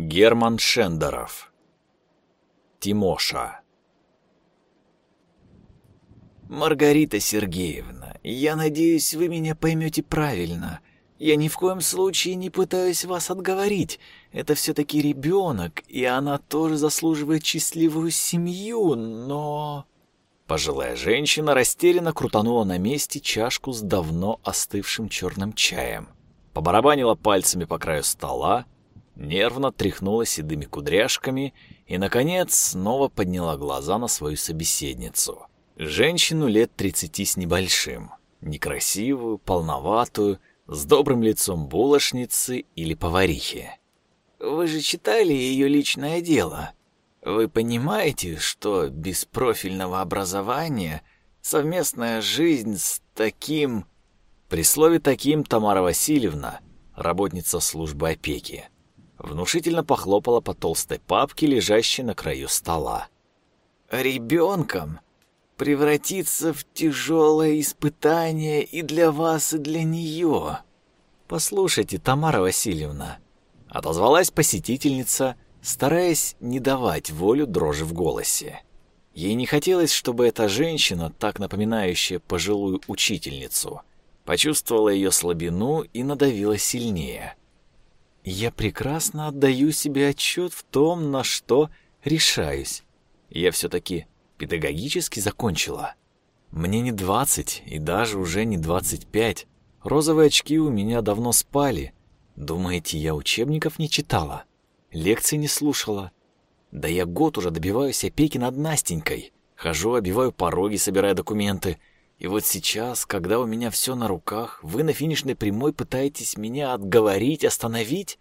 Герман Шендеров. Тимоша. Маргарита Сергеевна, я надеюсь, вы меня поймете правильно. Я ни в коем случае не пытаюсь вас отговорить. Это все-таки ребенок, и она тоже заслуживает счастливую семью, но... Пожилая женщина растерянно крутанула на месте чашку с давно остывшим черным чаем, побарабанила пальцами по краю стола, нервно тряхнула седыми кудряшками и, наконец, снова подняла глаза на свою собеседницу. Женщину лет тридцати с небольшим, некрасивую, полноватую, с добрым лицом булочницы или поварихи. «Вы же читали ее личное дело. Вы понимаете, что без профильного образования совместная жизнь с таким...» При слове «таким» Тамара Васильевна, работница службы опеки, внушительно похлопала по толстой папке, лежащей на краю стола. «Ребенком превратится в тяжелое испытание и для вас, и для нее». «Послушайте, Тамара Васильевна», — отозвалась посетительница, стараясь не давать волю дрожи в голосе. Ей не хотелось, чтобы эта женщина, так напоминающая пожилую учительницу, почувствовала ее слабину и надавила сильнее. «Я прекрасно отдаю себе отчет в том, на что решаюсь. Я все-таки педагогически закончила. Мне не двадцать и даже уже не двадцать пять. Розовые очки у меня давно спали. Думаете, я учебников не читала? Лекции не слушала? Да я год уже добиваюсь опеки над Настенькой. Хожу, обиваю пороги, собирая документы. И вот сейчас, когда у меня все на руках, вы на финишной прямой пытаетесь меня отговорить, остановить?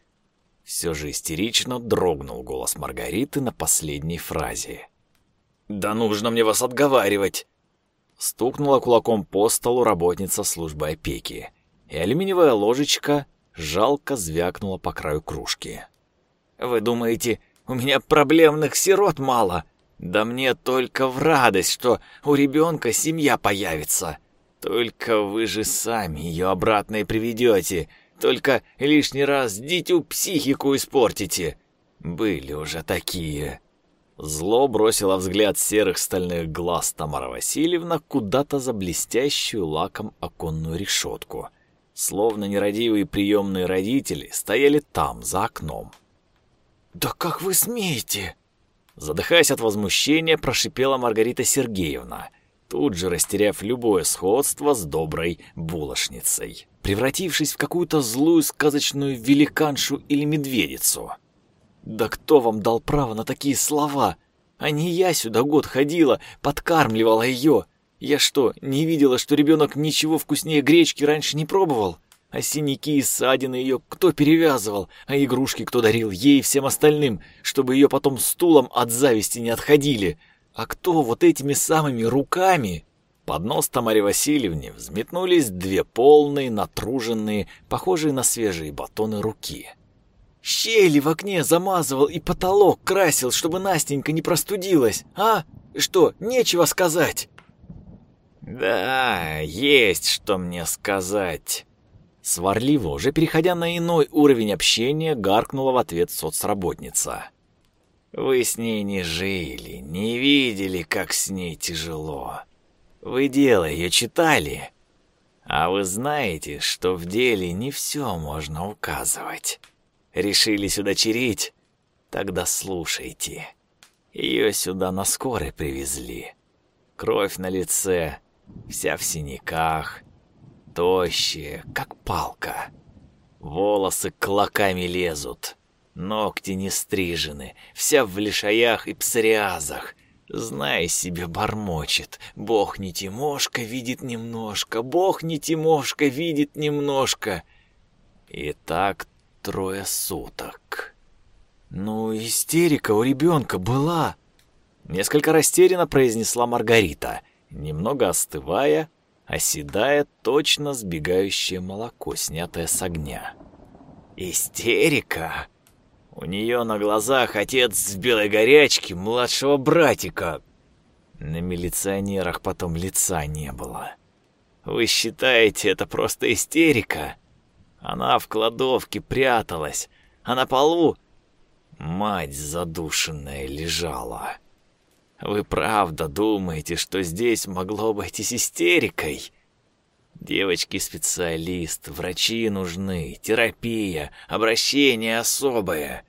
Все же истерично дрогнул голос Маргариты на последней фразе. «Да нужно мне вас отговаривать!» Стукнула кулаком по столу работница службы опеки, и алюминиевая ложечка жалко звякнула по краю кружки. «Вы думаете, у меня проблемных сирот мало? Да мне только в радость, что у ребенка семья появится. Только вы же сами ее обратно и приведете, только лишний раз дитю психику испортите. Были уже такие». Зло бросило взгляд серых стальных глаз Тамара Васильевна куда-то за блестящую лаком оконную решетку. Словно нерадивые приемные родители стояли там, за окном. «Да как вы смеете?» Задыхаясь от возмущения, прошипела Маргарита Сергеевна, тут же растеряв любое сходство с доброй булочницей, превратившись в какую-то злую сказочную великаншу или медведицу. Да кто вам дал право на такие слова? А не я сюда год ходила, подкармливала ее. Я что, не видела, что ребенок ничего вкуснее гречки раньше не пробовал? А синяки и ссадины ее кто перевязывал, а игрушки кто дарил ей и всем остальным, чтобы ее потом стулом от зависти не отходили? А кто вот этими самыми руками? Под нос Тамаре Васильевне взметнулись две полные, натруженные, похожие на свежие батоны руки. Щели в окне замазывал и потолок красил, чтобы Настенька не простудилась. А? Что, нечего сказать? Да, есть что мне сказать. Сварливо, уже переходя на иной уровень общения, гаркнула в ответ соцработница. Вы с ней не жили, не видели, как с ней тяжело. Вы дело ее читали. А вы знаете, что в деле не все можно указывать. Решились удочерить? Тогда слушайте. Ее сюда на скорой привезли. Кровь на лице, вся в синяках, тощая, как палка. Волосы клоками лезут, ногти не стрижены, вся в лишаях и псориазах. Знай себе, бормочет. Бог не Тимошка видит немножко, Бог не Тимошка видит немножко. И так трое суток. Ну, истерика у ребенка была. Несколько растерянно произнесла Маргарита, немного остывая, оседая точно сбегающее молоко, снятое с огня. Истерика? У нее на глазах отец в белой горячке младшего братика. На милиционерах потом лица не было. Вы считаете, это просто истерика? Она в кладовке пряталась, а на полу... мать задушенная лежала. Вы правда думаете, что здесь могло обойтись истерикой? Девочки-специалист, врачи нужны, терапия, обращение особое.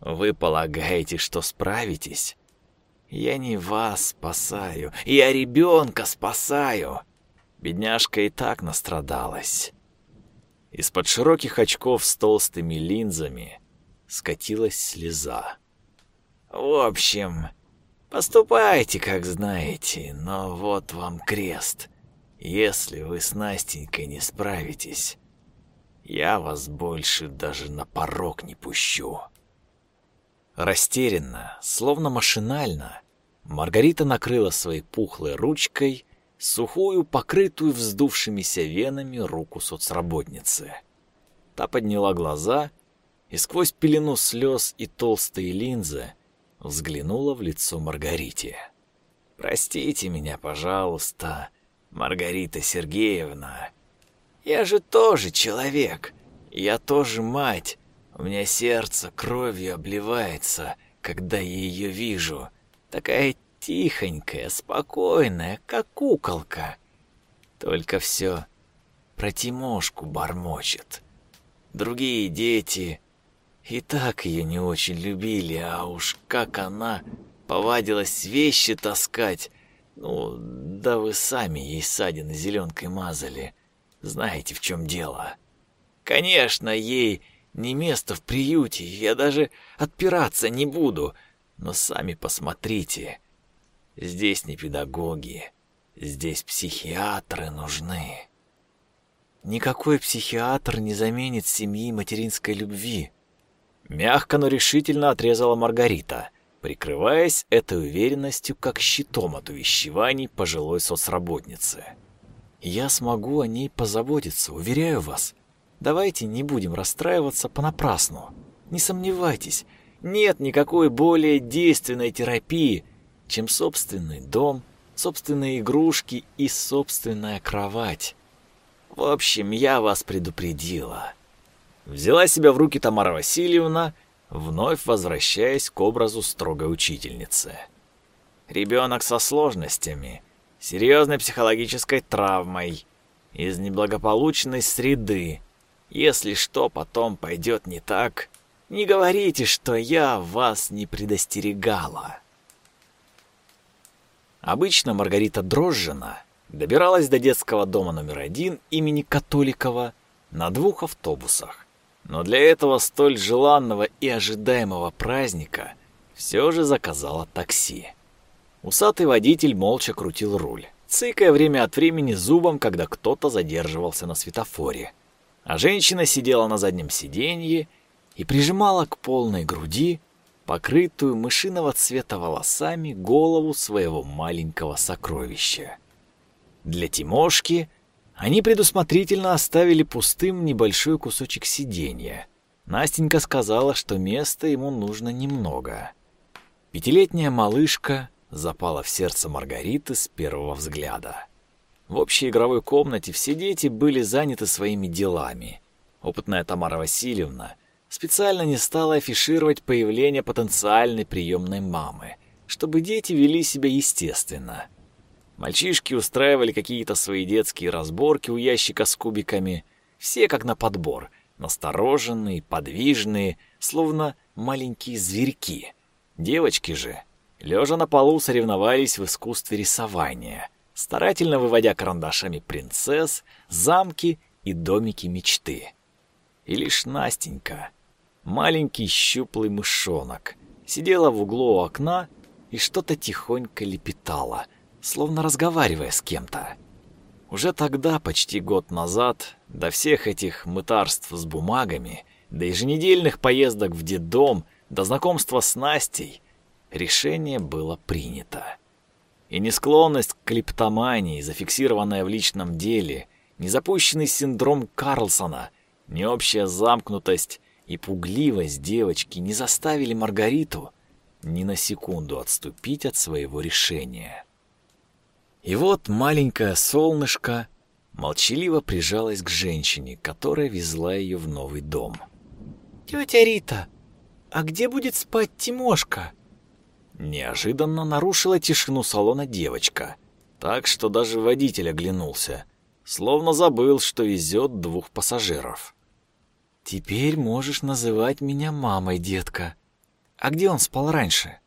Вы полагаете, что справитесь? Я не вас спасаю, я ребенка спасаю. Бедняжка и так настрадалась. Из-под широких очков с толстыми линзами скатилась слеза. В общем, поступайте, как знаете, но вот вам крест. Если вы с Настенькой не справитесь, я вас больше даже на порог не пущу. Растерянно, словно машинально, Маргарита накрыла своей пухлой ручкой сухую, покрытую вздувшимися венами руку соцработницы. Та подняла глаза и сквозь пелену слез и толстые линзы взглянула в лицо Маргарите. «Простите меня, пожалуйста», Маргарита Сергеевна, я же тоже человек. Я тоже мать. У меня сердце кровью обливается, когда я ее вижу. Такая тихонькая, спокойная, как куколка. Только все про Тимошку бормочет. Другие дети и так ее не очень любили, а уж как она повадилась вещи таскать, ну, да вы сами ей ссадины зеленкой мазали. Знаете, в чем дело. Конечно, ей не место в приюте, я даже отпираться не буду. Но сами посмотрите. Здесь не педагоги, здесь психиатры нужны. Никакой психиатр не заменит семьи материнской любви. Мягко, но решительно отрезала Маргарита — прикрываясь этой уверенностью как щитом от увещеваний пожилой соцработницы. «Я смогу о ней позаботиться, уверяю вас. Давайте не будем расстраиваться понапрасну. Не сомневайтесь, нет никакой более действенной терапии, чем собственный дом, собственные игрушки и собственная кровать. В общем, я вас предупредила». Взяла себя в руки Тамара Васильевна вновь возвращаясь к образу строгой учительницы. Ребенок со сложностями, серьезной психологической травмой, из неблагополучной среды. Если что потом пойдет не так, не говорите, что я вас не предостерегала. Обычно Маргарита Дрожжина добиралась до детского дома номер один имени Католикова на двух автобусах. Но для этого столь желанного и ожидаемого праздника все же заказала такси. Усатый водитель молча крутил руль, цыкая время от времени зубом, когда кто-то задерживался на светофоре. А женщина сидела на заднем сиденье и прижимала к полной груди покрытую мышиного цвета волосами голову своего маленького сокровища. Для Тимошки – они предусмотрительно оставили пустым небольшой кусочек сиденья. Настенька сказала, что места ему нужно немного. Пятилетняя малышка запала в сердце Маргариты с первого взгляда. В общей игровой комнате все дети были заняты своими делами. Опытная Тамара Васильевна специально не стала афишировать появление потенциальной приемной мамы, чтобы дети вели себя естественно – Мальчишки устраивали какие-то свои детские разборки у ящика с кубиками, все как на подбор, настороженные, подвижные, словно маленькие зверьки. Девочки же, лежа на полу, соревновались в искусстве рисования, старательно выводя карандашами принцесс, замки и домики мечты. И лишь Настенька, маленький щуплый мышонок, сидела в углу у окна и что-то тихонько лепетала — словно разговаривая с кем-то. Уже тогда, почти год назад, до всех этих мытарств с бумагами, до еженедельных поездок в детдом, до знакомства с Настей, решение было принято. И не склонность к клептомании, зафиксированная в личном деле, не запущенный синдром Карлсона, не общая замкнутость и пугливость девочки не заставили Маргариту ни на секунду отступить от своего решения. И вот маленькое солнышко молчаливо прижалось к женщине, которая везла ее в новый дом. «Тетя Рита, а где будет спать Тимошка?» Неожиданно нарушила тишину салона девочка, так что даже водитель оглянулся, словно забыл, что везет двух пассажиров. «Теперь можешь называть меня мамой, детка. А где он спал раньше?»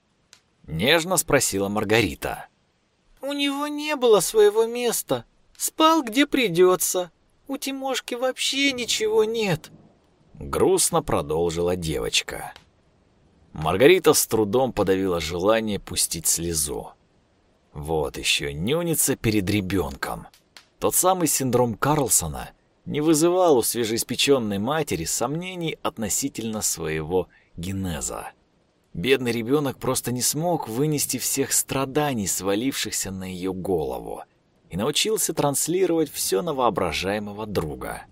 Нежно спросила Маргарита. «У него не было своего места. Спал, где придется. У Тимошки вообще ничего нет». Грустно продолжила девочка. Маргарита с трудом подавила желание пустить слезу. Вот еще нюнится перед ребенком. Тот самый синдром Карлсона не вызывал у свежеиспеченной матери сомнений относительно своего генеза. Бедный ребенок просто не смог вынести всех страданий, свалившихся на ее голову, и научился транслировать все на воображаемого друга.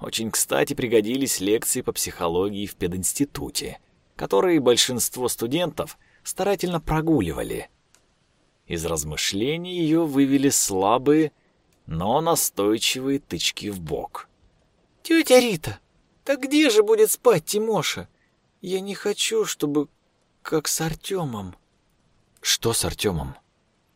Очень кстати пригодились лекции по психологии в пединституте – которые большинство студентов старательно прогуливали. Из размышлений ее вывели слабые, но настойчивые тычки в бок. «Тетя Рита, так где же будет спать Тимоша? Я не хочу, чтобы как с Артемом». «Что с Артемом?»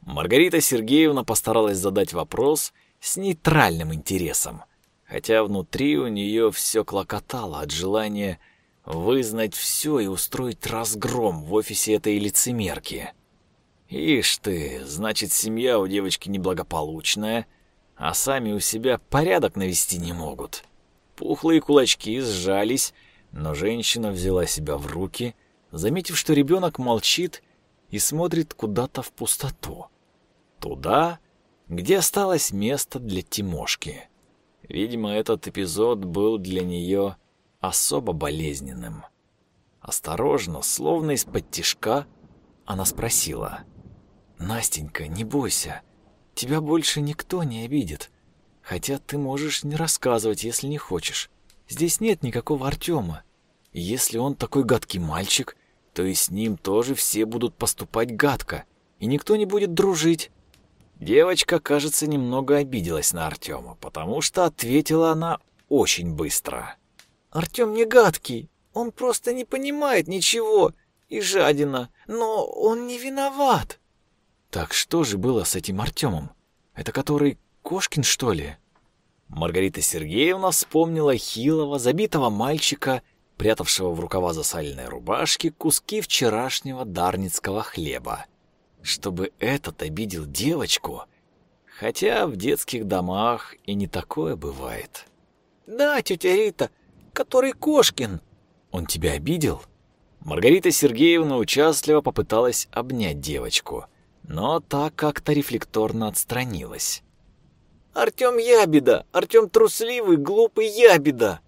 Маргарита Сергеевна постаралась задать вопрос с нейтральным интересом, хотя внутри у нее все клокотало от желания вызнать все и устроить разгром в офисе этой лицемерки. Ишь ты, значит, семья у девочки неблагополучная, а сами у себя порядок навести не могут. Пухлые кулачки сжались, но женщина взяла себя в руки, заметив, что ребенок молчит и смотрит куда-то в пустоту. Туда, где осталось место для Тимошки. Видимо, этот эпизод был для нее особо болезненным. Осторожно, словно из-под тишка, она спросила. «Настенька, не бойся, тебя больше никто не обидит. Хотя ты можешь не рассказывать, если не хочешь. Здесь нет никакого Артема. Если он такой гадкий мальчик, то и с ним тоже все будут поступать гадко, и никто не будет дружить». Девочка, кажется, немного обиделась на Артема, потому что ответила она очень быстро. Артем не гадкий, он просто не понимает ничего и жадина, но он не виноват. Так что же было с этим Артемом? Это который Кошкин, что ли? Маргарита Сергеевна вспомнила хилого, забитого мальчика, прятавшего в рукава засаленной рубашки куски вчерашнего дарницкого хлеба. Чтобы этот обидел девочку, хотя в детских домах и не такое бывает. «Да, тетя Рита, который Кошкин. Он тебя обидел? Маргарита Сергеевна участливо попыталась обнять девочку, но та как-то рефлекторно отстранилась. Артём ябеда, Артём трусливый, глупый ябеда.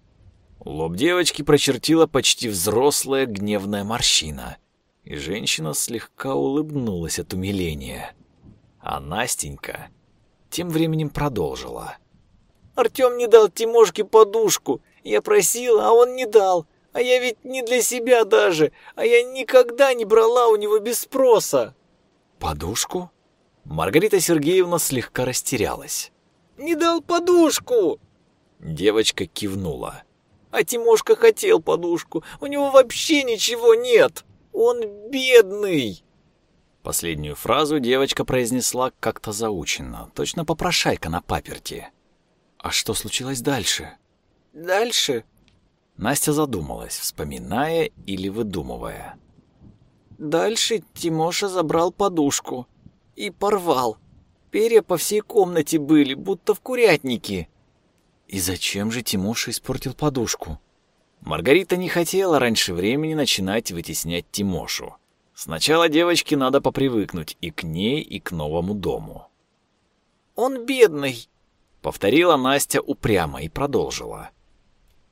Лоб девочки прочертила почти взрослая гневная морщина, и женщина слегка улыбнулась от умиления. А Настенька тем временем продолжила. Артём не дал Тимошке подушку, я просила, а он не дал. А я ведь не для себя даже, а я никогда не брала у него без спроса. Подушку? Маргарита Сергеевна слегка растерялась. Не дал подушку. Девочка кивнула. А Тимошка хотел подушку. У него вообще ничего нет. Он бедный. Последнюю фразу девочка произнесла как-то заученно, точно попрошайка на паперти. А что случилось дальше? Дальше? Настя задумалась, вспоминая или выдумывая. Дальше Тимоша забрал подушку и порвал. Перья по всей комнате были, будто в курятнике. И зачем же Тимоша испортил подушку? Маргарита не хотела раньше времени начинать вытеснять Тимошу. Сначала девочке надо попривыкнуть и к ней, и к новому дому. «Он бедный», — повторила Настя упрямо и продолжила.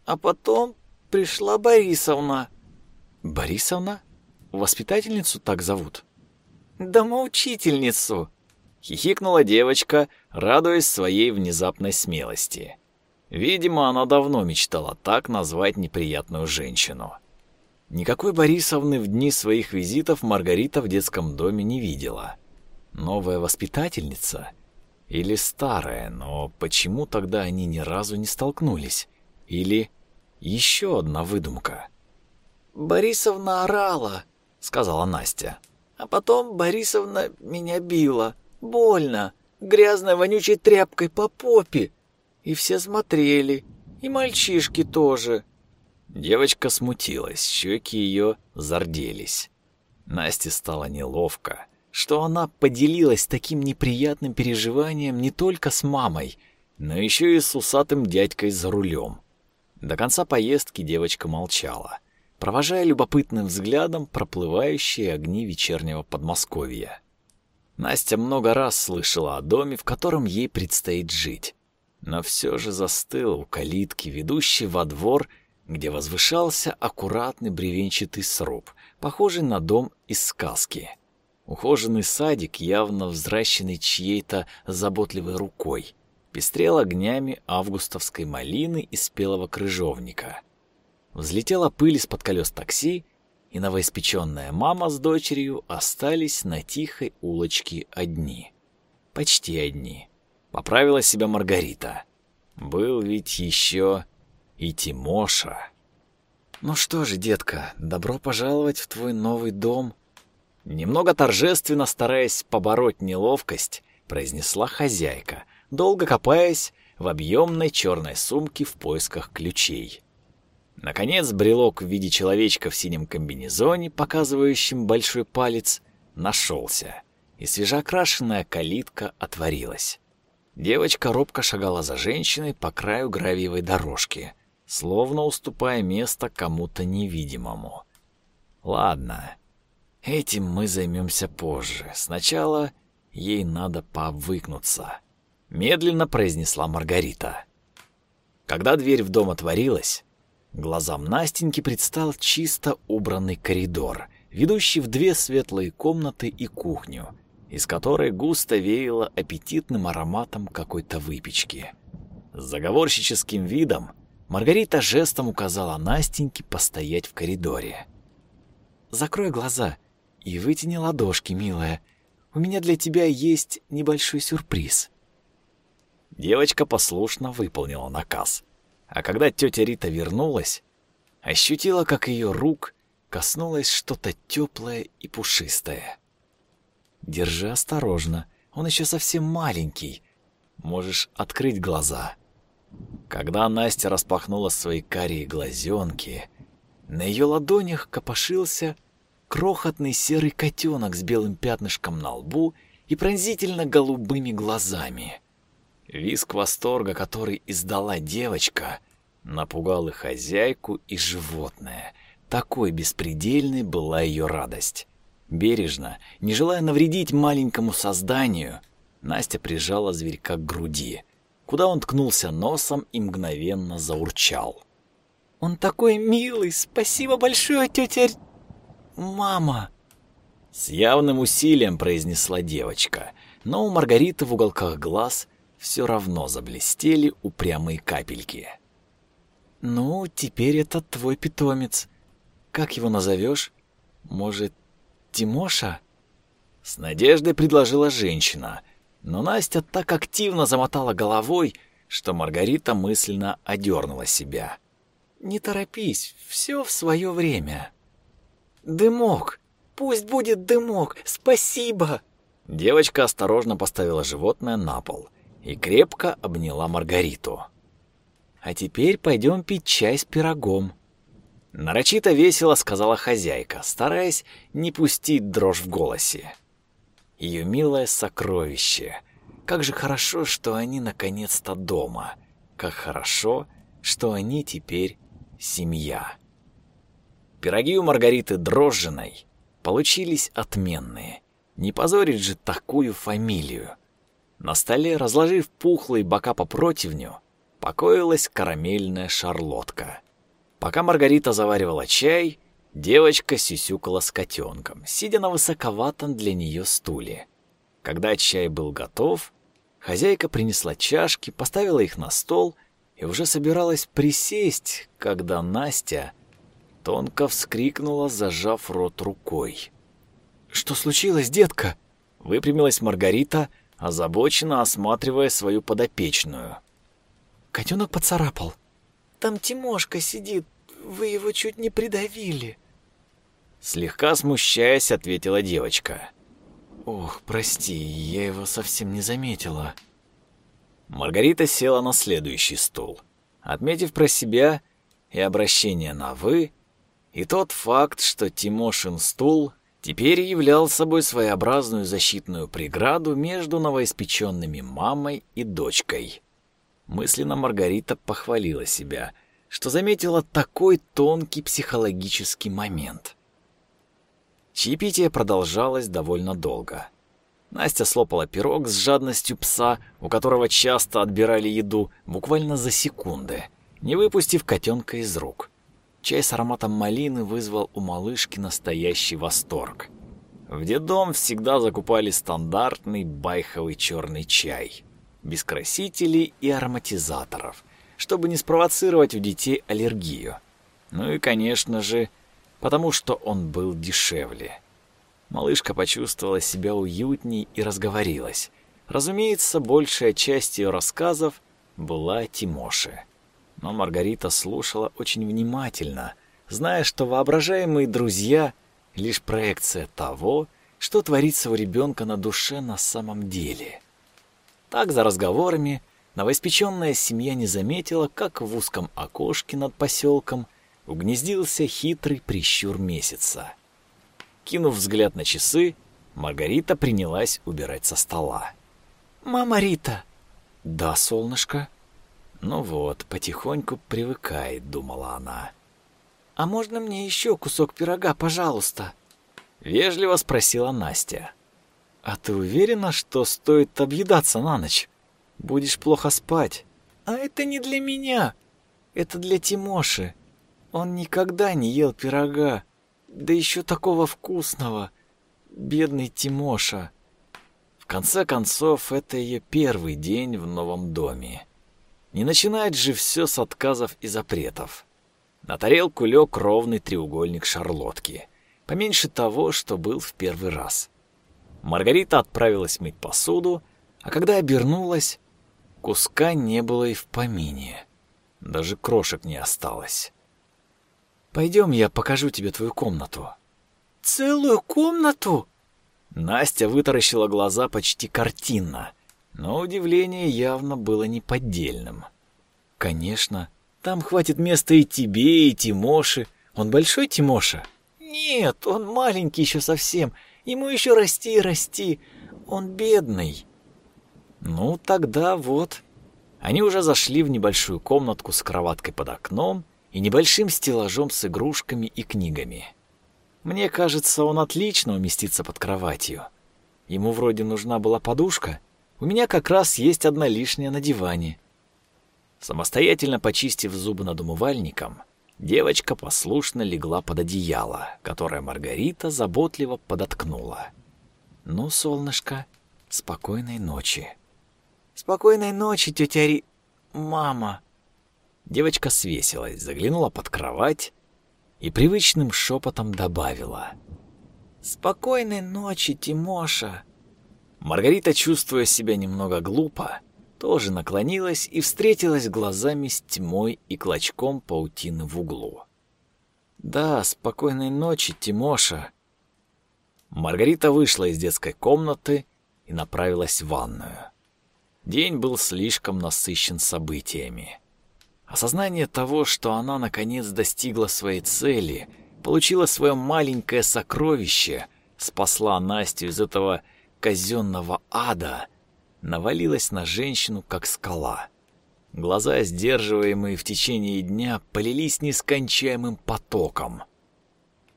А потом пришла Борисовна. Борисовна? Воспитательницу так зовут? Домоучительницу. Хихикнула девочка, радуясь своей внезапной смелости. Видимо, она давно мечтала так назвать неприятную женщину. Никакой Борисовны в дни своих визитов Маргарита в детском доме не видела. Новая воспитательница? Или старая, но почему тогда они ни разу не столкнулись? Или еще одна выдумка. Борисовна орала», — сказала Настя. «А потом Борисовна меня била. Больно. Грязной вонючей тряпкой по попе. И все смотрели. И мальчишки тоже». Девочка смутилась, щеки ее зарделись. Насте стало неловко, что она поделилась таким неприятным переживанием не только с мамой, но еще и с усатым дядькой за рулем. До конца поездки девочка молчала, провожая любопытным взглядом проплывающие огни вечернего Подмосковья. Настя много раз слышала о доме, в котором ей предстоит жить, но все же застыла у калитки, ведущей во двор, где возвышался аккуратный бревенчатый сруб, похожий на дом из сказки. Ухоженный садик, явно взращенный чьей-то заботливой рукой, пестрел огнями августовской малины и спелого крыжовника. Взлетела пыль из-под колес такси, и новоиспеченная мама с дочерью остались на тихой улочке одни. Почти одни. Поправила себя Маргарита. Был ведь еще и Тимоша. «Ну что же, детка, добро пожаловать в твой новый дом», Немного торжественно, стараясь побороть неловкость, произнесла хозяйка, долго копаясь в объемной черной сумке в поисках ключей. Наконец, брелок в виде человечка в синем комбинезоне, показывающем большой палец, нашелся, и свежеокрашенная калитка отворилась. Девочка робко шагала за женщиной по краю гравиевой дорожки, словно уступая место кому-то невидимому. Ладно, Этим мы займемся позже. Сначала ей надо повыкнуться. Медленно произнесла Маргарита. Когда дверь в дом отворилась, глазам Настеньки предстал чисто убранный коридор, ведущий в две светлые комнаты и кухню, из которой густо веяло аппетитным ароматом какой-то выпечки. С заговорщическим видом Маргарита жестом указала Настеньке постоять в коридоре. «Закрой глаза и вытяни ладошки, милая. У меня для тебя есть небольшой сюрприз». Девочка послушно выполнила наказ. А когда тетя Рита вернулась, ощутила, как ее рук коснулось что-то теплое и пушистое. «Держи осторожно, он еще совсем маленький. Можешь открыть глаза». Когда Настя распахнула свои карие глазенки, на ее ладонях копошился крохотный серый котенок с белым пятнышком на лбу и пронзительно голубыми глазами. Виск восторга, который издала девочка, напугал и хозяйку, и животное. Такой беспредельной была ее радость. Бережно, не желая навредить маленькому созданию, Настя прижала зверька к груди, куда он ткнулся носом и мгновенно заурчал. «Он такой милый! Спасибо большое, тетя «Мама!» С явным усилием произнесла девочка, но у Маргариты в уголках глаз все равно заблестели упрямые капельки. «Ну, теперь это твой питомец. Как его назовешь? Может, Тимоша?» С надеждой предложила женщина, но Настя так активно замотала головой, что Маргарита мысленно одернула себя. «Не торопись, все в свое время». «Дымок! Пусть будет дымок! Спасибо!» Девочка осторожно поставила животное на пол и крепко обняла Маргариту. «А теперь пойдем пить чай с пирогом». Нарочито весело сказала хозяйка, стараясь не пустить дрожь в голосе. Ее милое сокровище. Как же хорошо, что они наконец-то дома. Как хорошо, что они теперь семья. Пироги у Маргариты Дрожжиной получились отменные. Не позорить же такую фамилию. На столе, разложив пухлые бока по противню, покоилась карамельная шарлотка. Пока Маргарита заваривала чай, девочка сюсюкала с котенком, сидя на высоковатом для нее стуле. Когда чай был готов, хозяйка принесла чашки, поставила их на стол и уже собиралась присесть, когда Настя Тонко вскрикнула, зажав рот рукой. «Что случилось, детка?» Выпрямилась Маргарита, озабоченно осматривая свою подопечную. Котенок поцарапал. «Там Тимошка сидит, вы его чуть не придавили», Слегка смущаясь, ответила девочка. «Ох, прости, я его совсем не заметила». Маргарита села на следующий стул, отметив про себя и обращение на «вы», и тот факт, что Тимошин стул теперь являл собой своеобразную защитную преграду между новоиспеченными мамой и дочкой. Мысленно Маргарита похвалила себя, что заметила такой тонкий психологический момент. Чаепитие продолжалось довольно долго. Настя слопала пирог с жадностью пса, у которого часто отбирали еду, буквально за секунды, не выпустив котенка из рук. Чай с ароматом малины вызвал у малышки настоящий восторг. В детдом всегда закупали стандартный байховый черный чай, без красителей и ароматизаторов, чтобы не спровоцировать у детей аллергию. Ну и, конечно же, потому что он был дешевле. Малышка почувствовала себя уютней и разговорилась. Разумеется, большая часть ее рассказов была Тимоше. Но Маргарита слушала очень внимательно, зная, что воображаемые друзья — лишь проекция того, что творится у ребенка на душе на самом деле. Так, за разговорами, новоиспеченная семья не заметила, как в узком окошке над поселком угнездился хитрый прищур месяца. Кинув взгляд на часы, Маргарита принялась убирать со стола. «Мама Рита!» «Да, солнышко?» «Ну вот, потихоньку привыкает», — думала она. «А можно мне еще кусок пирога, пожалуйста?» Вежливо спросила Настя. «А ты уверена, что стоит объедаться на ночь? Будешь плохо спать». «А это не для меня. Это для Тимоши. Он никогда не ел пирога, да еще такого вкусного. Бедный Тимоша. В конце концов, это ее первый день в новом доме. Не начинает же все с отказов и запретов. На тарелку лег ровный треугольник шарлотки, поменьше того, что был в первый раз. Маргарита отправилась мыть посуду, а когда обернулась, куска не было и в помине. Даже крошек не осталось. Пойдем, я покажу тебе твою комнату». «Целую комнату?» Настя вытаращила глаза почти картинно, но удивление явно было неподдельным. «Конечно, там хватит места и тебе, и Тимоше. Он большой, Тимоша?» «Нет, он маленький еще совсем. Ему еще расти и расти. Он бедный». «Ну, тогда вот». Они уже зашли в небольшую комнатку с кроваткой под окном, и небольшим стеллажом с игрушками и книгами. Мне кажется, он отлично уместится под кроватью. Ему вроде нужна была подушка. У меня как раз есть одна лишняя на диване. Самостоятельно почистив зубы над умывальником, девочка послушно легла под одеяло, которое Маргарита заботливо подоткнула. «Ну, солнышко, спокойной ночи». «Спокойной ночи, тетя Ри... мама», Девочка свесилась, заглянула под кровать и привычным шепотом добавила. «Спокойной ночи, Тимоша!» Маргарита, чувствуя себя немного глупо, тоже наклонилась и встретилась глазами с тьмой и клочком паутины в углу. «Да, спокойной ночи, Тимоша!» Маргарита вышла из детской комнаты и направилась в ванную. День был слишком насыщен событиями. Осознание того, что она наконец достигла своей цели, получила свое маленькое сокровище, спасла Настю из этого казенного ада, навалилось на женщину, как скала. Глаза, сдерживаемые в течение дня, полились нескончаемым потоком.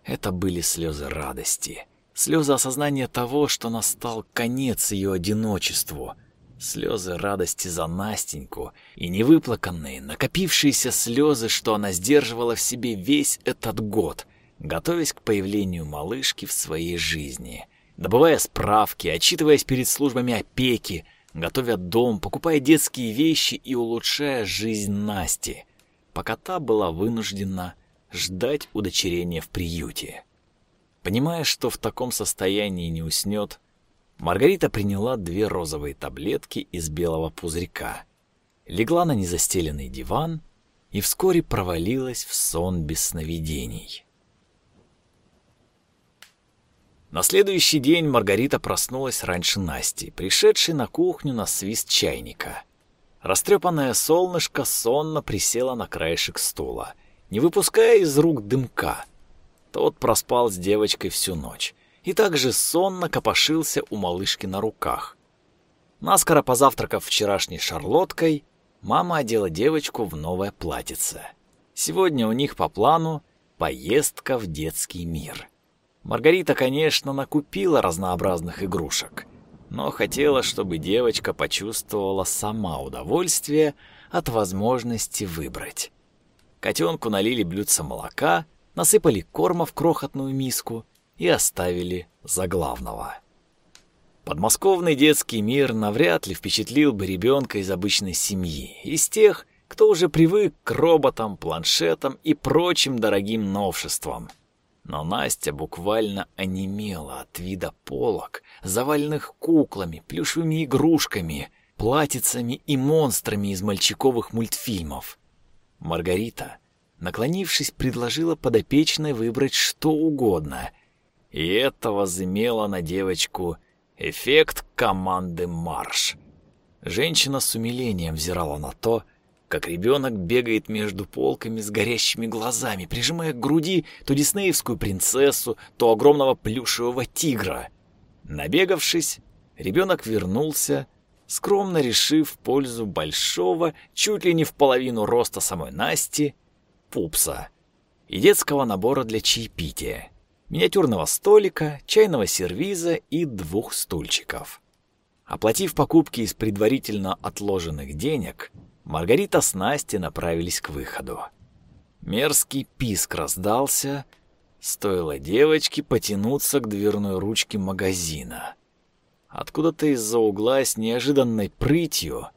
Это были слезы радости, слезы осознания того, что настал конец ее одиночеству — Слезы радости за Настеньку и невыплаканные, накопившиеся слезы, что она сдерживала в себе весь этот год, готовясь к появлению малышки в своей жизни, добывая справки, отчитываясь перед службами опеки, готовя дом, покупая детские вещи и улучшая жизнь Насти, пока та была вынуждена ждать удочерения в приюте. Понимая, что в таком состоянии не уснет, Маргарита приняла две розовые таблетки из белого пузырька, легла на незастеленный диван и вскоре провалилась в сон без сновидений. На следующий день Маргарита проснулась раньше Насти, пришедшей на кухню на свист чайника. Растрепанное солнышко сонно присело на краешек стула, не выпуская из рук дымка. Тот проспал с девочкой всю ночь и также сонно копошился у малышки на руках. Наскоро позавтракав вчерашней шарлоткой, мама одела девочку в новое платьице. Сегодня у них по плану поездка в детский мир. Маргарита, конечно, накупила разнообразных игрушек, но хотела, чтобы девочка почувствовала сама удовольствие от возможности выбрать. Котенку налили блюдце молока, насыпали корма в крохотную миску и оставили за главного. Подмосковный детский мир навряд ли впечатлил бы ребенка из обычной семьи, из тех, кто уже привык к роботам, планшетам и прочим дорогим новшествам. Но Настя буквально онемела от вида полок, заваленных куклами, плюшевыми игрушками, платьицами и монстрами из мальчиковых мультфильмов. Маргарита, наклонившись, предложила подопечной выбрать что угодно, и это возымело на девочку эффект команды «Марш». Женщина с умилением взирала на то, как ребенок бегает между полками с горящими глазами, прижимая к груди то диснеевскую принцессу, то огромного плюшевого тигра. Набегавшись, ребенок вернулся, скромно решив в пользу большого, чуть ли не в половину роста самой Насти, пупса и детского набора для чаепития, миниатюрного столика, чайного сервиза и двух стульчиков. Оплатив покупки из предварительно отложенных денег, Маргарита с Настей направились к выходу. Мерзкий писк раздался, стоило девочке потянуться к дверной ручке магазина. Откуда-то из-за угла с неожиданной прытью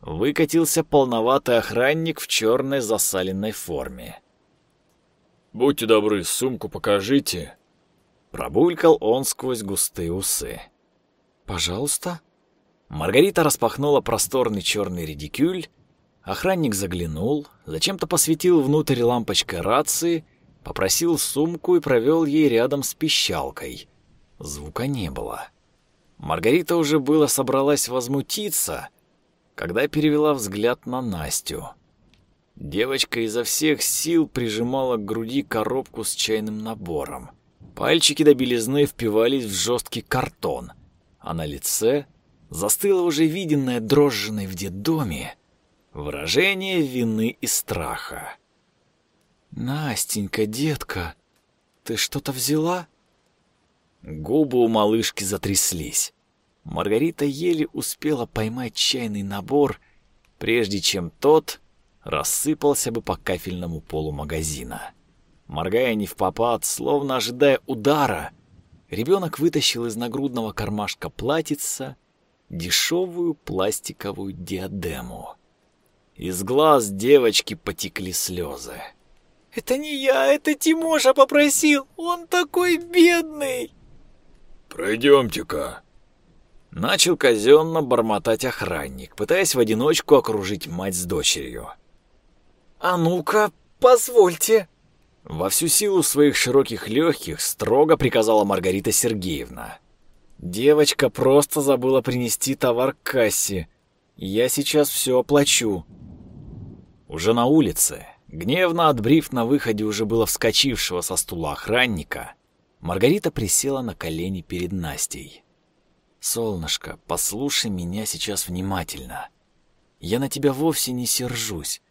выкатился полноватый охранник в черной засаленной форме. «Будьте добры, сумку покажите», — пробулькал он сквозь густые усы. «Пожалуйста». Маргарита распахнула просторный черный редикюль Охранник заглянул, зачем-то посветил внутрь лампочкой рации, попросил сумку и провел ей рядом с пищалкой. Звука не было. Маргарита уже было собралась возмутиться, когда перевела взгляд на Настю. Девочка изо всех сил прижимала к груди коробку с чайным набором. Пальчики до белизны впивались в жесткий картон, а на лице застыла уже виденная дрожжиной в детдоме Выражение вины и страха. «Настенька, детка, ты что-то взяла?» Губы у малышки затряслись. Маргарита еле успела поймать чайный набор, прежде чем тот рассыпался бы по кафельному полу магазина. Моргая не в попад, словно ожидая удара, ребенок вытащил из нагрудного кармашка платьица дешевую пластиковую диадему. Из глаз девочки потекли слезы. «Это не я, это Тимоша попросил! Он такой бедный!» «Пройдемте-ка!» Начал казенно бормотать охранник, пытаясь в одиночку окружить мать с дочерью. «А ну-ка, позвольте!» Во всю силу своих широких легких строго приказала Маргарита Сергеевна. Девочка просто забыла принести товар к кассе. Я сейчас все оплачу. Уже на улице, гневно отбрив на выходе уже было вскочившего со стула охранника, Маргарита присела на колени перед Настей. «Солнышко, послушай меня сейчас внимательно. Я на тебя вовсе не сержусь.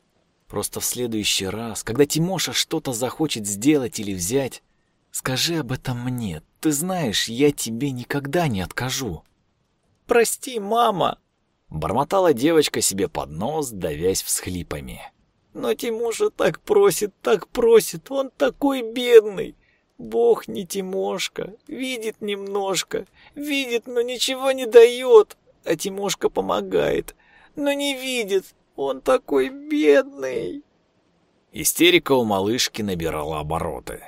Просто в следующий раз, когда Тимоша что-то захочет сделать или взять, скажи об этом мне. Ты знаешь, я тебе никогда не откажу». «Прости, мама!» Бормотала девочка себе под нос, давясь всхлипами. Но Тимоша так просит, так просит, он такой бедный. Бог не Тимошка, видит немножко, видит, но ничего не дает, а Тимошка помогает, но не видит, он такой бедный. Истерика у малышки набирала обороты.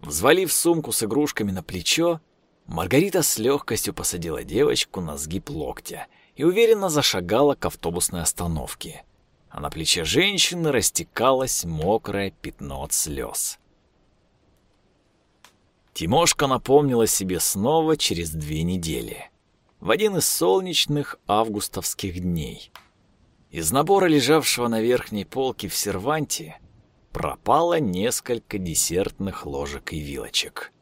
Взвалив сумку с игрушками на плечо, Маргарита с легкостью посадила девочку на сгиб локтя и уверенно зашагала к автобусной остановке а на плече женщины растекалось мокрое пятно от слез. Тимошка напомнила себе снова через две недели. В один из солнечных августовских дней. Из набора, лежавшего на верхней полке в серванте, пропало несколько десертных ложек и вилочек.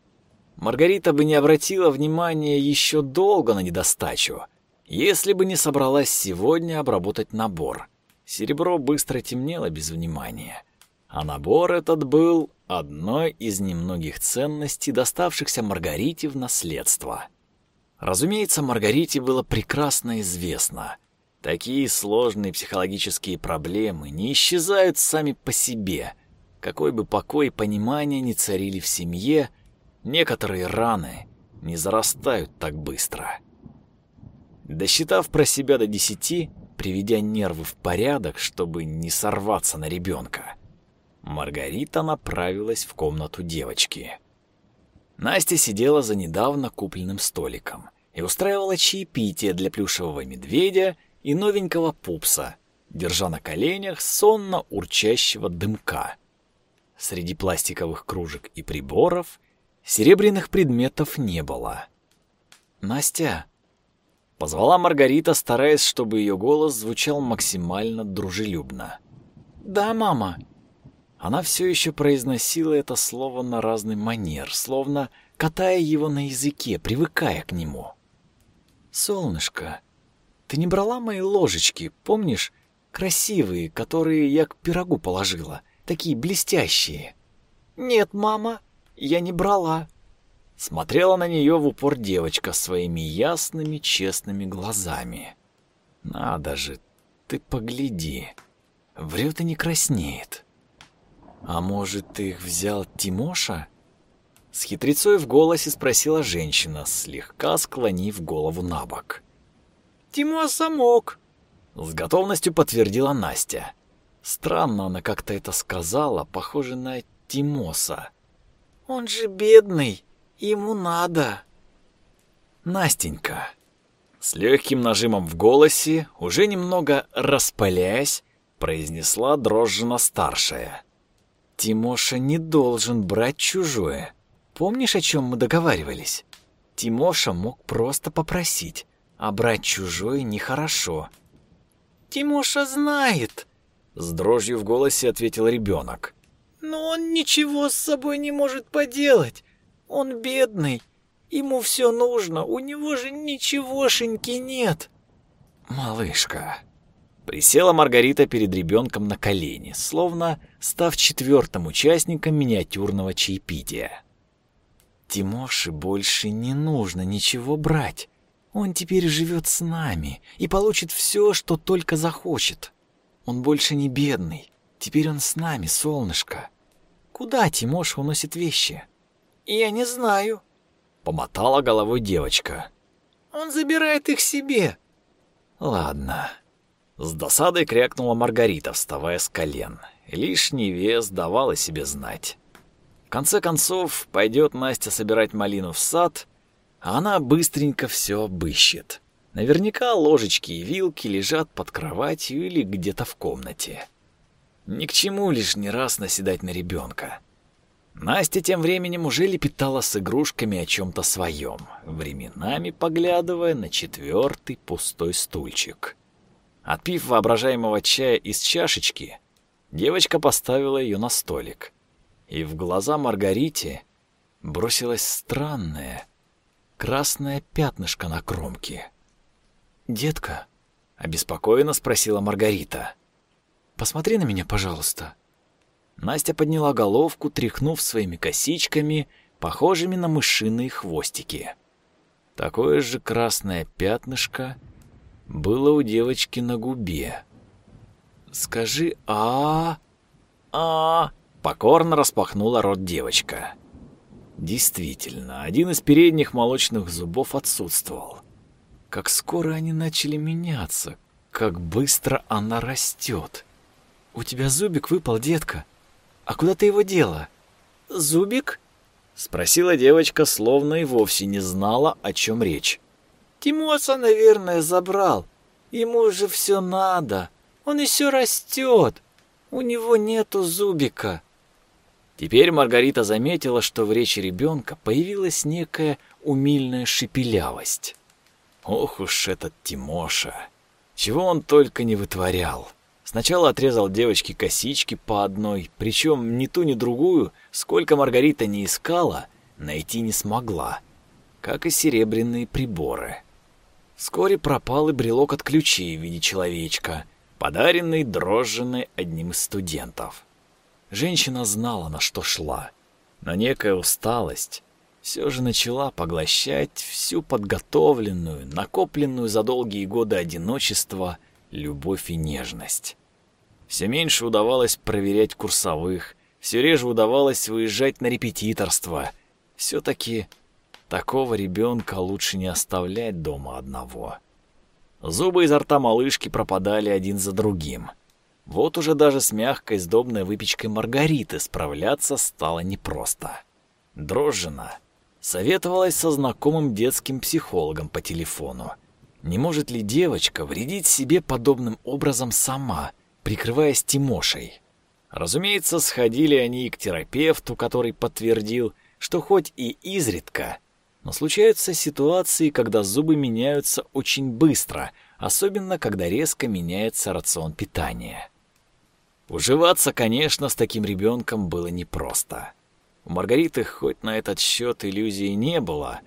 Маргарита бы не обратила внимания еще долго на недостачу, если бы не собралась сегодня обработать набор. Серебро быстро темнело без внимания. А набор этот был одной из немногих ценностей, доставшихся Маргарите в наследство. Разумеется, Маргарите было прекрасно известно. Такие сложные психологические проблемы не исчезают сами по себе. Какой бы покой и понимание ни царили в семье, некоторые раны не зарастают так быстро. Досчитав про себя до десяти, приведя нервы в порядок, чтобы не сорваться на ребенка, Маргарита направилась в комнату девочки. Настя сидела за недавно купленным столиком и устраивала чаепитие для плюшевого медведя и новенького пупса, держа на коленях сонно урчащего дымка. Среди пластиковых кружек и приборов серебряных предметов не было. «Настя!» — позвала Маргарита, стараясь, чтобы ее голос звучал максимально дружелюбно. «Да, мама!» Она все еще произносила это слово на разный манер, словно катая его на языке, привыкая к нему. «Солнышко, ты не брала мои ложечки, помнишь? Красивые, которые я к пирогу положила, такие блестящие». «Нет, мама, я не брала». Смотрела на нее в упор девочка своими ясными, честными глазами. «Надо же, ты погляди, врет и не краснеет». «А может, их взял Тимоша?» С хитрецой в голосе спросила женщина, слегка склонив голову на бок. «Тимоша мог», — с готовностью подтвердила Настя. Странно она как-то это сказала, похоже на Тимоса. «Он же бедный, ему надо». «Настенька», с легким нажимом в голосе, уже немного распаляясь, произнесла дрожжина старшая. Тимоша не должен брать чужое. Помнишь, о чем мы договаривались? Тимоша мог просто попросить, а брать чужое нехорошо. Тимоша знает, с дрожью в голосе ответил ребенок. Но он ничего с собой не может поделать. Он бедный. Ему все нужно, у него же ничегошеньки нет. Малышка, Присела Маргарита перед ребенком на колени, словно став четвертым участником миниатюрного чаепития. Тимоше больше не нужно ничего брать. Он теперь живет с нами и получит все, что только захочет. Он больше не бедный. Теперь он с нами, солнышко. Куда Тимоша уносит вещи? Я не знаю. Помотала головой девочка. Он забирает их себе. Ладно, с досадой крякнула Маргарита, вставая с колен. Лишний вес давал о себе знать. В конце концов, пойдет Настя собирать малину в сад, а она быстренько все обыщет. Наверняка ложечки и вилки лежат под кроватью или где-то в комнате. Ни к чему лишний раз наседать на ребенка. Настя тем временем уже лепетала с игрушками о чем-то своем, временами поглядывая на четвертый пустой стульчик. Отпив воображаемого чая из чашечки, девочка поставила ее на столик. И в глаза Маргарите бросилось странное красное пятнышко на кромке. «Детка», — обеспокоенно спросила Маргарита, — «посмотри на меня, пожалуйста». Настя подняла головку, тряхнув своими косичками, похожими на мышиные хвостики. Такое же красное пятнышко — было у девочки на губе. «Скажи а а покорно распахнула рот девочка. Действительно, один из передних молочных зубов отсутствовал. Как скоро они начали меняться, как быстро она растет. «У тебя зубик выпал, детка. А куда ты его дела?» «Зубик?» — спросила девочка, словно и вовсе не знала, о чем речь. Тимоса, наверное, забрал. Ему же все надо. Он еще растет. У него нету зубика. Теперь Маргарита заметила, что в речи ребенка появилась некая умильная шепелявость. Ох уж этот Тимоша! Чего он только не вытворял. Сначала отрезал девочке косички по одной, причем ни ту, ни другую, сколько Маргарита не искала, найти не смогла, как и серебряные приборы. Вскоре пропал и брелок от ключей в виде человечка, подаренный дрожжиной одним из студентов. Женщина знала, на что шла, но некая усталость все же начала поглощать всю подготовленную, накопленную за долгие годы одиночества любовь и нежность. Все меньше удавалось проверять курсовых, все реже удавалось выезжать на репетиторство. Все-таки такого ребенка лучше не оставлять дома одного. Зубы изо рта малышки пропадали один за другим — вот уже даже с мягкой сдобной выпечкой Маргариты справляться стало непросто. Дрожжина советовалась со знакомым детским психологом по телефону. Не может ли девочка вредить себе подобным образом сама, прикрываясь Тимошей? Разумеется, сходили они и к терапевту, который подтвердил, что хоть и изредка, но случаются ситуации, когда зубы меняются очень быстро, особенно когда резко меняется рацион питания. Уживаться, конечно, с таким ребенком было непросто. У Маргариты хоть на этот счет иллюзий не было,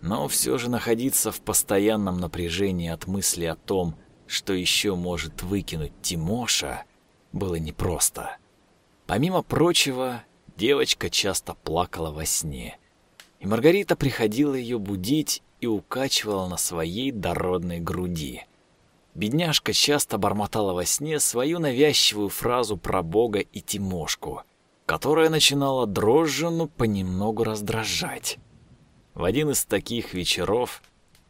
но все же находиться в постоянном напряжении от мысли о том, что еще может выкинуть Тимоша, было непросто. Помимо прочего, девочка часто плакала во сне, и Маргарита приходила ее будить и укачивала на своей дородной груди. Бедняжка часто бормотала во сне свою навязчивую фразу про Бога и Тимошку, которая начинала дрожжину понемногу раздражать. В один из таких вечеров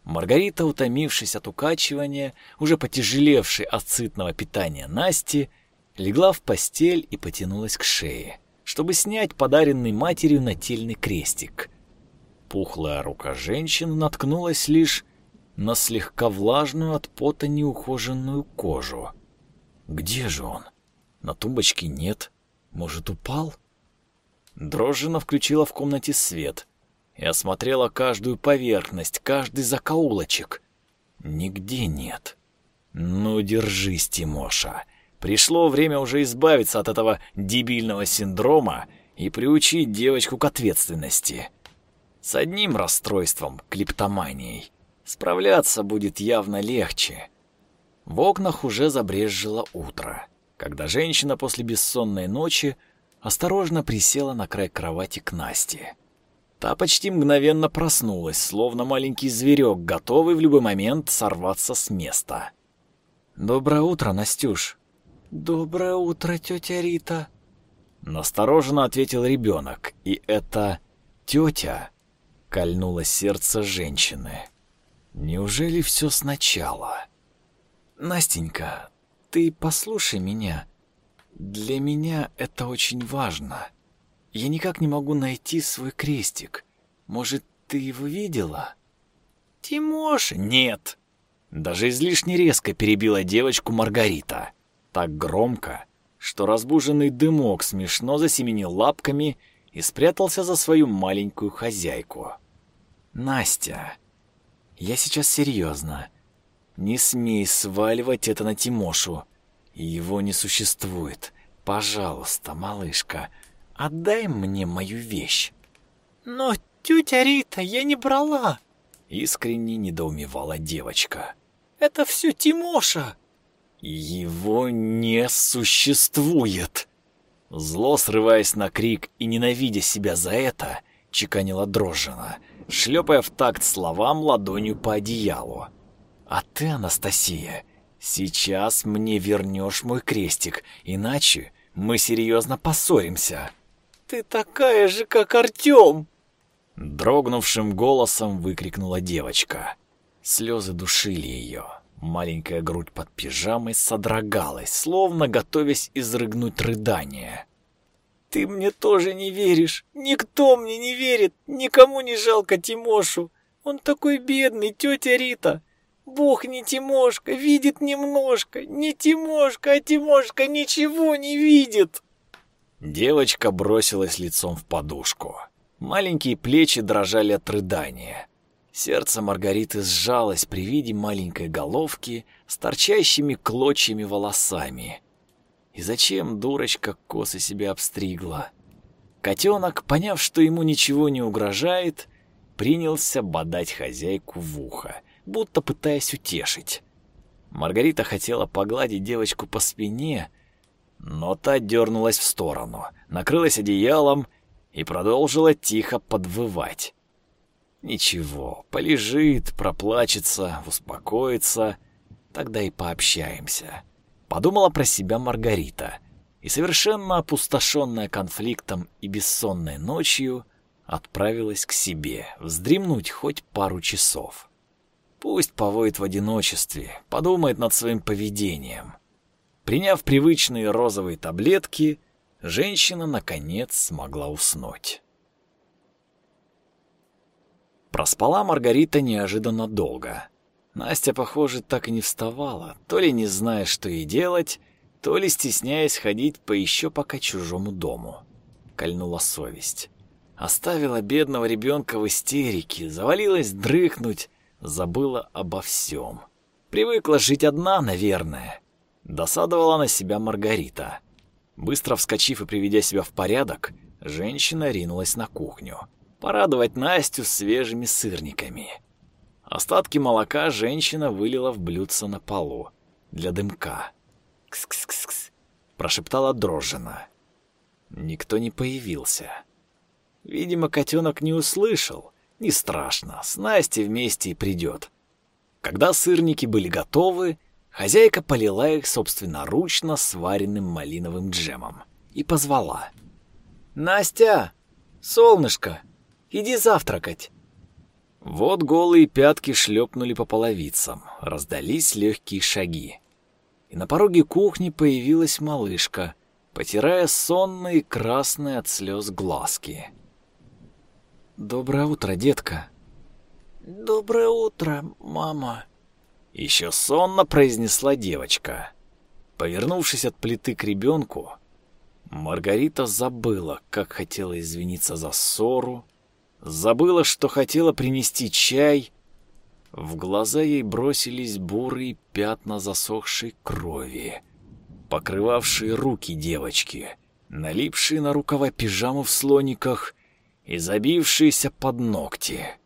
Маргарита, утомившись от укачивания, уже потяжелевшей от сытного питания Насти, легла в постель и потянулась к шее, чтобы снять подаренный матерью нательный крестик. Пухлая рука женщины наткнулась лишь на слегка влажную от пота неухоженную кожу. Где же он? На тумбочке нет. Может, упал? Дрожжина включила в комнате свет и осмотрела каждую поверхность, каждый закоулочек. Нигде нет. Ну, держись, Тимоша. Пришло время уже избавиться от этого дебильного синдрома и приучить девочку к ответственности. С одним расстройством, клиптоманией, Справляться будет явно легче. В окнах уже забрезжило утро, когда женщина после бессонной ночи осторожно присела на край кровати к Насте. Та почти мгновенно проснулась, словно маленький зверек, готовый в любой момент сорваться с места. «Доброе утро, Настюш!» «Доброе утро, тетя Рита!» Настороженно ответил ребенок, и это тетя кольнуло сердце женщины. Неужели все сначала? Настенька, ты послушай меня. Для меня это очень важно. Я никак не могу найти свой крестик. Может, ты его видела? Тимоша, нет. Даже излишне резко перебила девочку Маргарита. Так громко, что разбуженный дымок смешно засеменил лапками и спрятался за свою маленькую хозяйку. Настя, я сейчас серьезно. Не смей сваливать это на Тимошу. Его не существует. Пожалуйста, малышка, отдай мне мою вещь. Но, тетя Рита, я не брала. Искренне недоумевала девочка. Это все Тимоша. Его не существует. Зло, срываясь на крик и ненавидя себя за это, чеканила дрожжина — шлепая в такт словам ладонью по одеялу. «А ты, Анастасия, сейчас мне вернешь мой крестик, иначе мы серьезно поссоримся». «Ты такая же, как Артем!» Дрогнувшим голосом выкрикнула девочка. Слезы душили ее. Маленькая грудь под пижамой содрогалась, словно готовясь изрыгнуть рыдание. Ты мне тоже не веришь. Никто мне не верит. Никому не жалко Тимошу. Он такой бедный, тетя Рита. Бог не Тимошка, видит немножко. Не Тимошка, а Тимошка ничего не видит. Девочка бросилась лицом в подушку. Маленькие плечи дрожали от рыдания. Сердце Маргариты сжалось при виде маленькой головки с торчащими клочьями волосами. И зачем дурочка косы себе обстригла? Котенок, поняв, что ему ничего не угрожает, принялся бодать хозяйку в ухо, будто пытаясь утешить. Маргарита хотела погладить девочку по спине, но та дернулась в сторону, накрылась одеялом и продолжила тихо подвывать. Ничего, полежит, проплачется, успокоится, тогда и пообщаемся. Подумала про себя Маргарита и совершенно опустошенная конфликтом и бессонной ночью отправилась к себе, вздремнуть хоть пару часов. Пусть повоет в одиночестве, подумает над своим поведением. Приняв привычные розовые таблетки, женщина наконец смогла уснуть. Проспала Маргарита неожиданно долго. Настя, похоже, так и не вставала, то ли не зная, что ей делать, то ли стесняясь ходить по еще пока чужому дому. Кольнула совесть. Оставила бедного ребенка в истерике, завалилась дрыхнуть, забыла обо всем. Привыкла жить одна, наверное. Досадовала на себя Маргарита. Быстро вскочив и приведя себя в порядок, женщина ринулась на кухню. Порадовать Настю свежими сырниками. Остатки молока женщина вылила в блюдце на полу для дымка. «Кс-кс-кс-кс», — прошептала Дрожжина. Никто не появился. Видимо, котенок не услышал, не страшно, с Настей вместе и придет. Когда сырники были готовы, хозяйка полила их собственноручно сваренным малиновым джемом и позвала. «Настя! Солнышко! Иди завтракать!» Вот голые пятки шлепнули по половицам, раздались легкие шаги. И на пороге кухни появилась малышка, потирая сонные красные от слез глазки. «Доброе утро, детка!» «Доброе утро, мама!» Еще сонно произнесла девочка. Повернувшись от плиты к ребенку, Маргарита забыла, как хотела извиниться за ссору, забыла, что хотела принести чай. В глаза ей бросились бурые пятна засохшей крови, покрывавшие руки девочки, налипшие на рукава пижамы в слониках и забившиеся под ногти.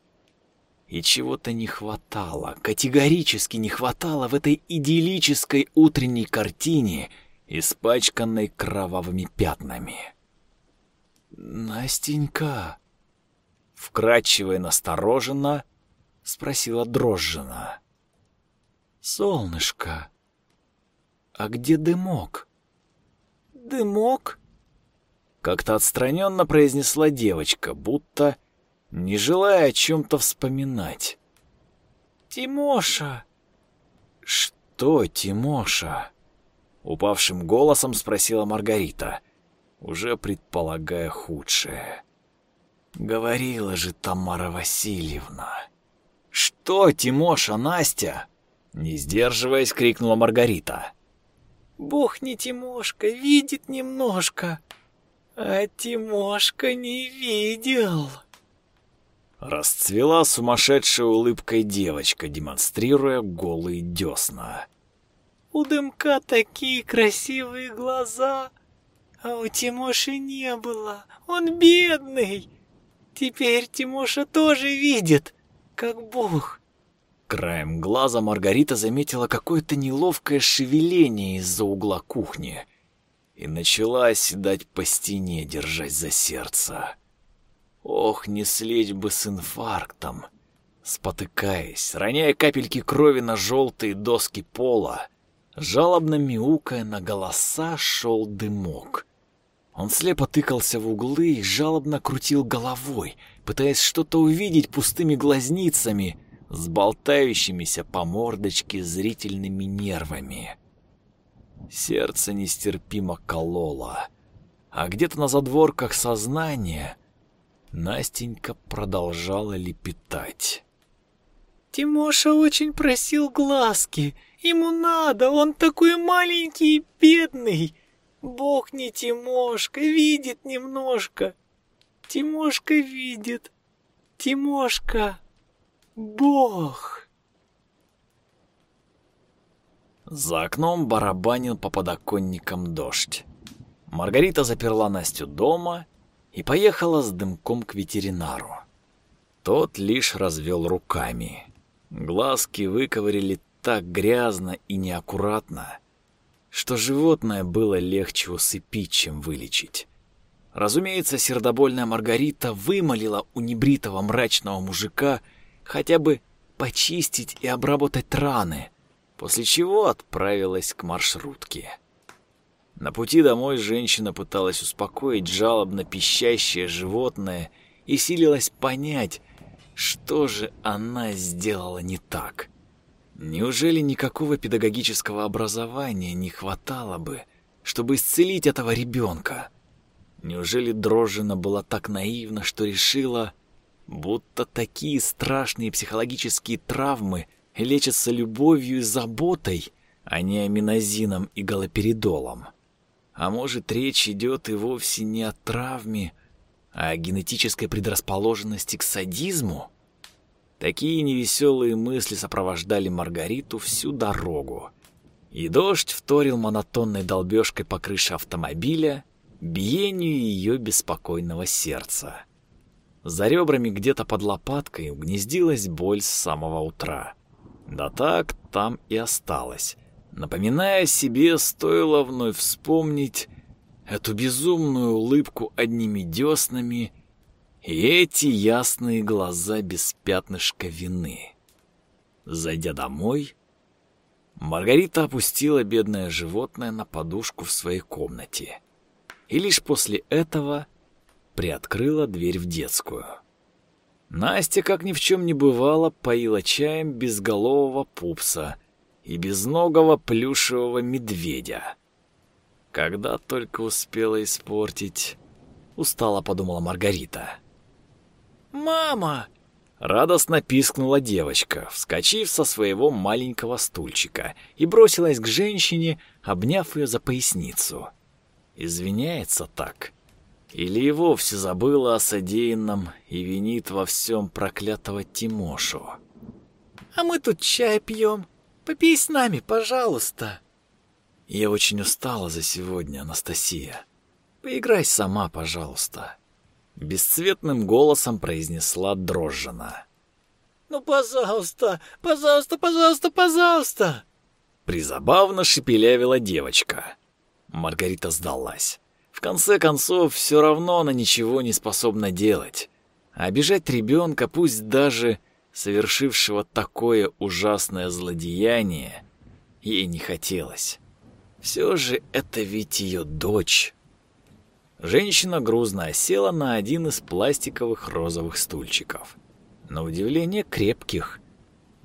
И чего-то не хватало, категорически не хватало в этой идиллической утренней картине, испачканной кровавыми пятнами. «Настенька!» Вкрадчиво и настороженно спросила Дрожжина. «Солнышко, а где дымок?» «Дымок?» Как-то отстраненно произнесла девочка, будто не желая о чем-то вспоминать. «Тимоша!» «Что Тимоша?» Упавшим голосом спросила Маргарита, уже предполагая худшее. Говорила же Тамара Васильевна. «Что, Тимоша, Настя?» Не сдерживаясь, крикнула Маргарита. «Бог не Тимошка, видит немножко, а Тимошка не видел». Расцвела сумасшедшей улыбкой девочка, демонстрируя голые десна. «У дымка такие красивые глаза, а у Тимоши не было, он бедный. Теперь Тимоша тоже видит, как Бог». Краем глаза Маргарита заметила какое-то неловкое шевеление из-за угла кухни и начала оседать по стене, держась за сердце. Ох, не слечь бы с инфарктом. Спотыкаясь, роняя капельки крови на желтые доски пола, жалобно мяукая на голоса, шел дымок. Он слепо тыкался в углы и жалобно крутил головой, пытаясь что-то увидеть пустыми глазницами, с болтающимися по мордочке зрительными нервами. Сердце нестерпимо кололо, а где-то на задворках сознания Настенька продолжала лепетать. «Тимоша очень просил глазки. Ему надо, он такой маленький и бедный. Бог не Тимошка, видит немножко. Тимошка видит. Тимошка. Бог. За окном барабанил по подоконникам дождь. Маргарита заперла Настю дома и поехала с дымком к ветеринару. Тот лишь развел руками. Глазки выковырили так грязно и неаккуратно, что животное было легче усыпить, чем вылечить. Разумеется, сердобольная Маргарита вымолила у небритого мрачного мужика хотя бы почистить и обработать раны, после чего отправилась к маршрутке. На пути домой женщина пыталась успокоить жалобно пищащее животное и силилась понять, что же она сделала не так. Неужели никакого педагогического образования не хватало бы, чтобы исцелить этого ребенка? Неужели Дрожжина была так наивна, что решила, будто такие страшные психологические травмы лечатся любовью и заботой, а не аминозином и галоперидолом? А может, речь идет и вовсе не о травме, а о генетической предрасположенности к садизму? Такие невеселые мысли сопровождали Маргариту всю дорогу. И дождь вторил монотонной долбежкой по крыше автомобиля, биению ее беспокойного сердца. За ребрами где-то под лопаткой угнездилась боль с самого утра. Да так там и осталась. Напоминая себе, стоило вновь вспомнить эту безумную улыбку одними деснами и эти ясные глаза без пятнышка вины. Зайдя домой, Маргарита опустила бедное животное на подушку в своей комнате и лишь после этого приоткрыла дверь в детскую. Настя, как ни в чем не бывало, поила чаем безголового пупса и безногого плюшевого медведя. Когда только успела испортить, устало подумала Маргарита. «Мама!» Радостно пискнула девочка, вскочив со своего маленького стульчика и бросилась к женщине, обняв ее за поясницу. Извиняется так. Или и вовсе забыла о содеянном и винит во всем проклятого Тимошу. «А мы тут чай пьем», Попей с нами, пожалуйста. Я очень устала за сегодня, Анастасия. Поиграй сама, пожалуйста. Бесцветным голосом произнесла Дрожжина. Ну, пожалуйста, пожалуйста, пожалуйста, пожалуйста. Призабавно шепелявила девочка. Маргарита сдалась. В конце концов, все равно она ничего не способна делать. А обижать ребенка, пусть даже совершившего такое ужасное злодеяние, ей не хотелось. Все же это ведь ее дочь. Женщина грузно осела на один из пластиковых розовых стульчиков. На удивление крепких.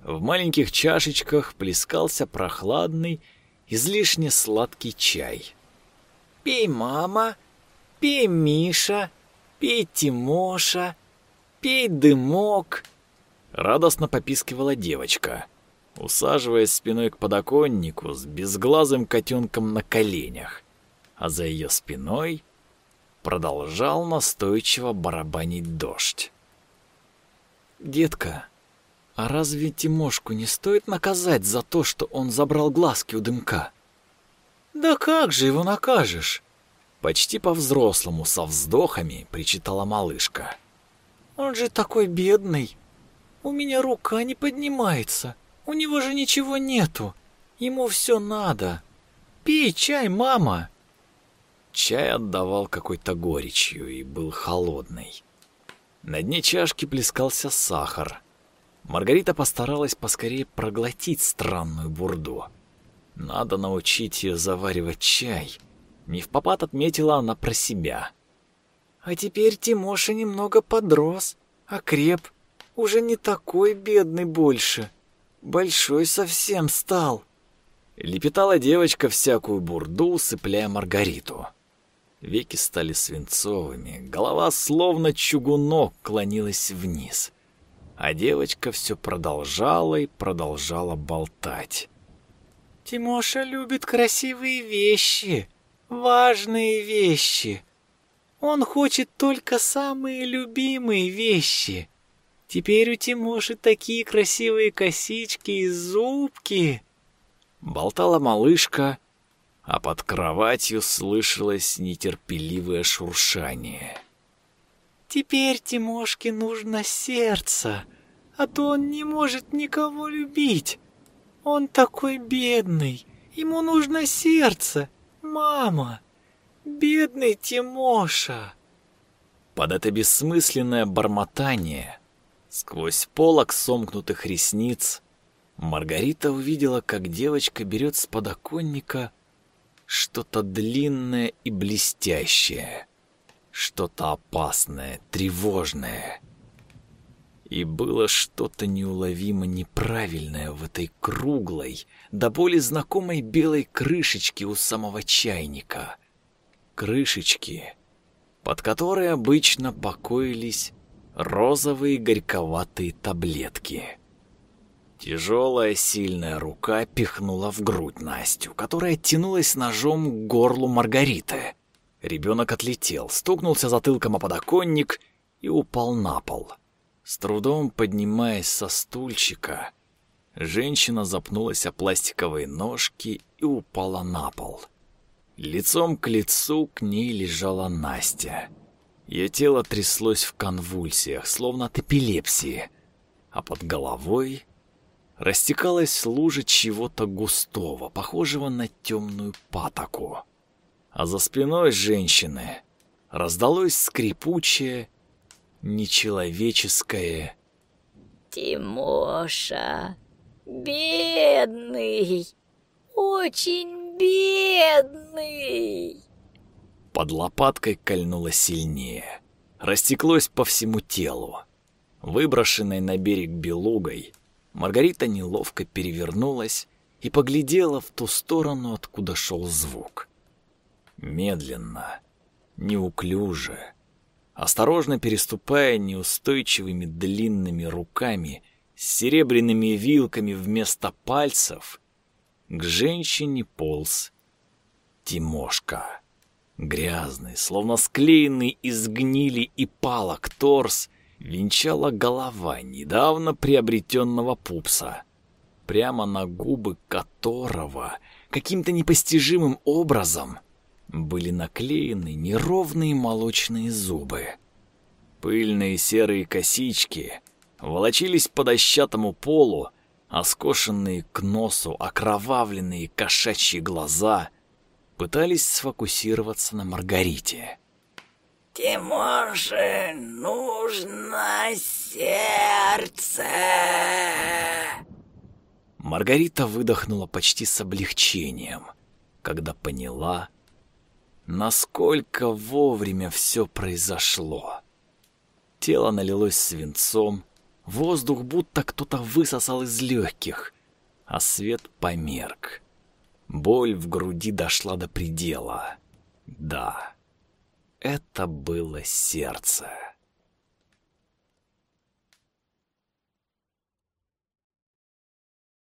В маленьких чашечках плескался прохладный, излишне сладкий чай. «Пей, мама! Пей, Миша! Пей, Тимоша! Пей, дымок!» Радостно попискивала девочка, усаживаясь спиной к подоконнику с безглазым котенком на коленях, а за ее спиной продолжал настойчиво барабанить дождь. «Детка, а разве Тимошку не стоит наказать за то, что он забрал глазки у дымка?» «Да как же его накажешь?» Почти по-взрослому, со вздохами, причитала малышка. «Он же такой бедный!» У меня рука не поднимается. У него же ничего нету. Ему все надо. Пей чай, мама. Чай отдавал какой-то горечью и был холодный. На дне чашки плескался сахар. Маргарита постаралась поскорее проглотить странную бурду. Надо научить ее заваривать чай. Не в попад отметила она про себя. А теперь Тимоша немного подрос, окреп уже не такой бедный больше. Большой совсем стал. Лепетала девочка всякую бурду, усыпляя Маргариту. Веки стали свинцовыми, голова словно чугунок клонилась вниз. А девочка все продолжала и продолжала болтать. «Тимоша любит красивые вещи. важные вещи. Он хочет только самые любимые вещи. Теперь у Тимоши такие красивые косички и зубки. Болтала малышка, а под кроватью слышалось нетерпеливое шуршание. Теперь Тимошке нужно сердце, а то он не может никого любить. Он такой бедный, ему нужно сердце, мама. Бедный Тимоша. Под это бессмысленное бормотание, сквозь полок сомкнутых ресниц, Маргарита увидела, как девочка берет с подоконника что-то длинное и блестящее, что-то опасное, тревожное. И было что-то неуловимо неправильное в этой круглой, до боли знакомой белой крышечке у самого чайника. Крышечки, под которой обычно покоились розовые горьковатые таблетки. Тяжелая сильная рука пихнула в грудь Настю, которая тянулась ножом к горлу Маргариты. Ребенок отлетел, стукнулся затылком о подоконник и упал на пол. С трудом поднимаясь со стульчика, женщина запнулась о пластиковые ножки и упала на пол. Лицом к лицу к ней лежала Настя. Ее тело тряслось в конвульсиях, словно от эпилепсии, а под головой растекалась лужа чего-то густого, похожего на темную патоку. А за спиной женщины раздалось скрипучее, нечеловеческое «Тимоша, бедный, очень бедный!» Под лопаткой кольнуло сильнее, растеклось по всему телу. Выброшенной на берег белугой, Маргарита неловко перевернулась и поглядела в ту сторону, откуда шел звук. Медленно, неуклюже, осторожно переступая неустойчивыми длинными руками с серебряными вилками вместо пальцев, к женщине полз Тимошка. Грязный, словно склеенный из гнили и палок торс венчала голова недавно приобретенного пупса, прямо на губы которого каким-то непостижимым образом были наклеены неровные молочные зубы. Пыльные серые косички волочились по дощатому полу, а скошенные к носу окровавленные кошачьи глаза пытались сфокусироваться на Маргарите. Тимоше нужно сердце. Маргарита выдохнула почти с облегчением, когда поняла, насколько вовремя все произошло. Тело налилось свинцом, воздух будто кто-то высосал из легких, а свет померк. Боль в груди дошла до предела. Да, это было сердце.